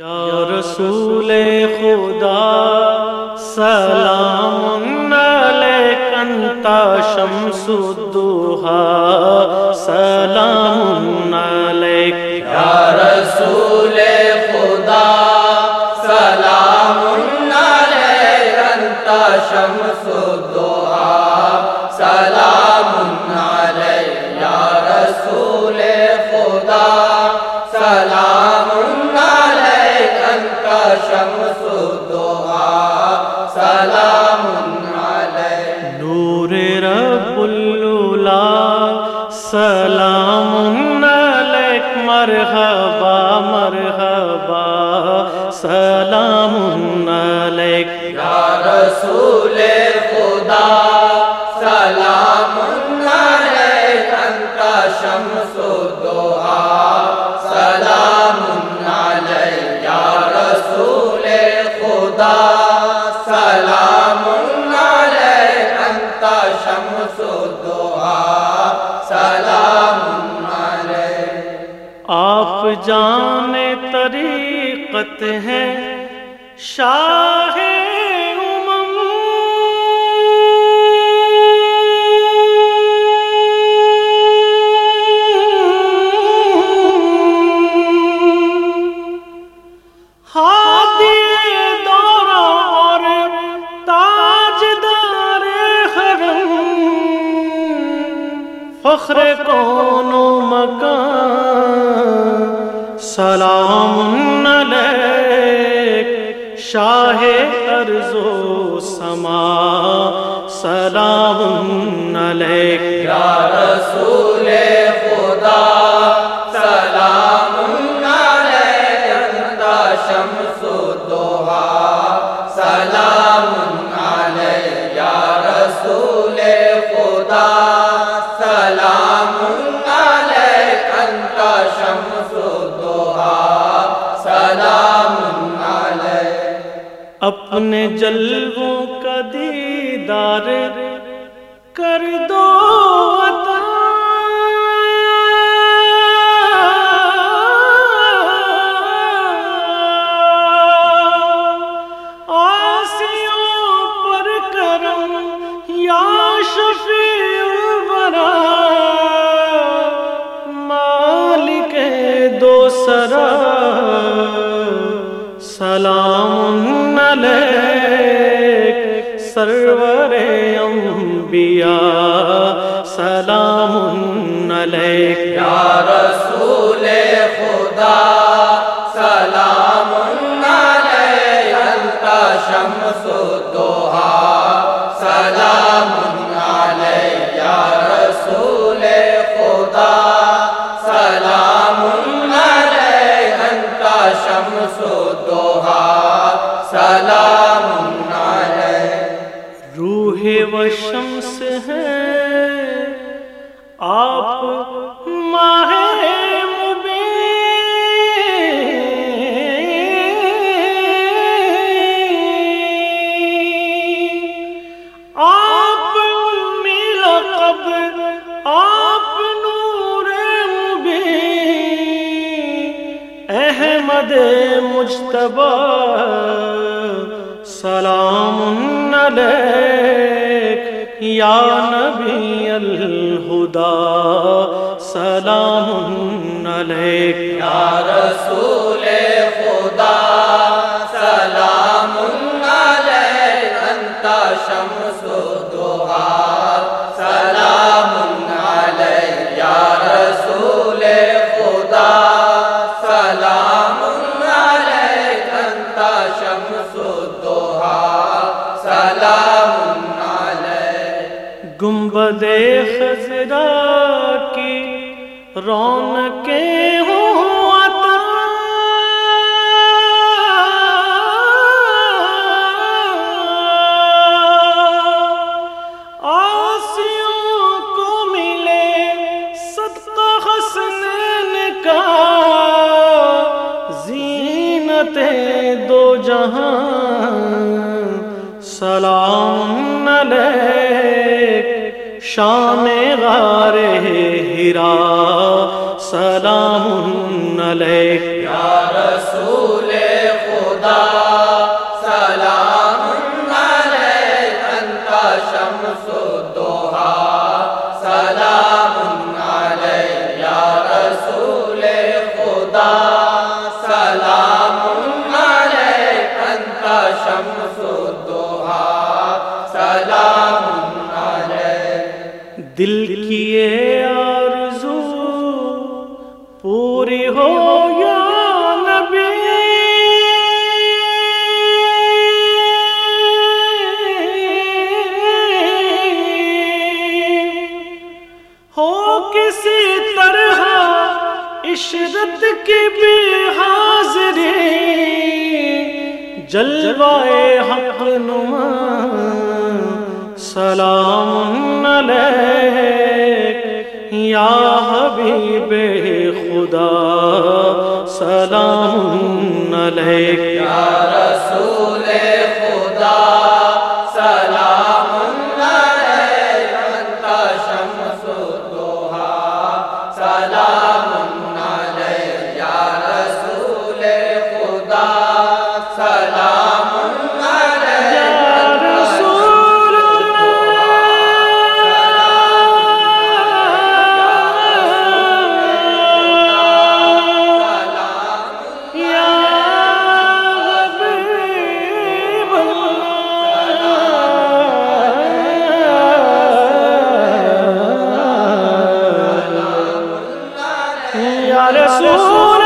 یا رسول خدا، سلام علیک انتا شمس الدوحا، سلام علیک۔ یا رسول خدا، سلام علیک انت شمس الدعا سلام علیک۔ یا رسول خدا، سلام شمس الدعا سلام علیک نور رب الولا سلام علیک، مرحبا مرحبا، سلام علیک۔ یا رسول آپ جان طریقت ہیں شاہ سلام علیک شاہ ارض و سما سلام جلووں کا دیدار سلام علیک۔ یا رسول شمس ہیں آپ ماہ آپ میلا آپ نور احمد مجتبہ سلام علیک۔ یا نبی الہدا سلام علیک۔ یا رسول خدا سلام علیک انت شمس گنبد خزرا کی رونقیں ہوں آسیوں کو ملے صدقہ حسنین کا زینت دو جہاں سلام شام غار ہیرا سلام علیہ یا رسول خدا، سلام علیہ انتا شمس دوہا سلام علیہ یا رسول خدا، سلام علیہ انتا شمس عشرت کی بھی حاضری جلوائے حق نما، سلام علیک یا حبیب خدا، سلام علیک۔ یا رسول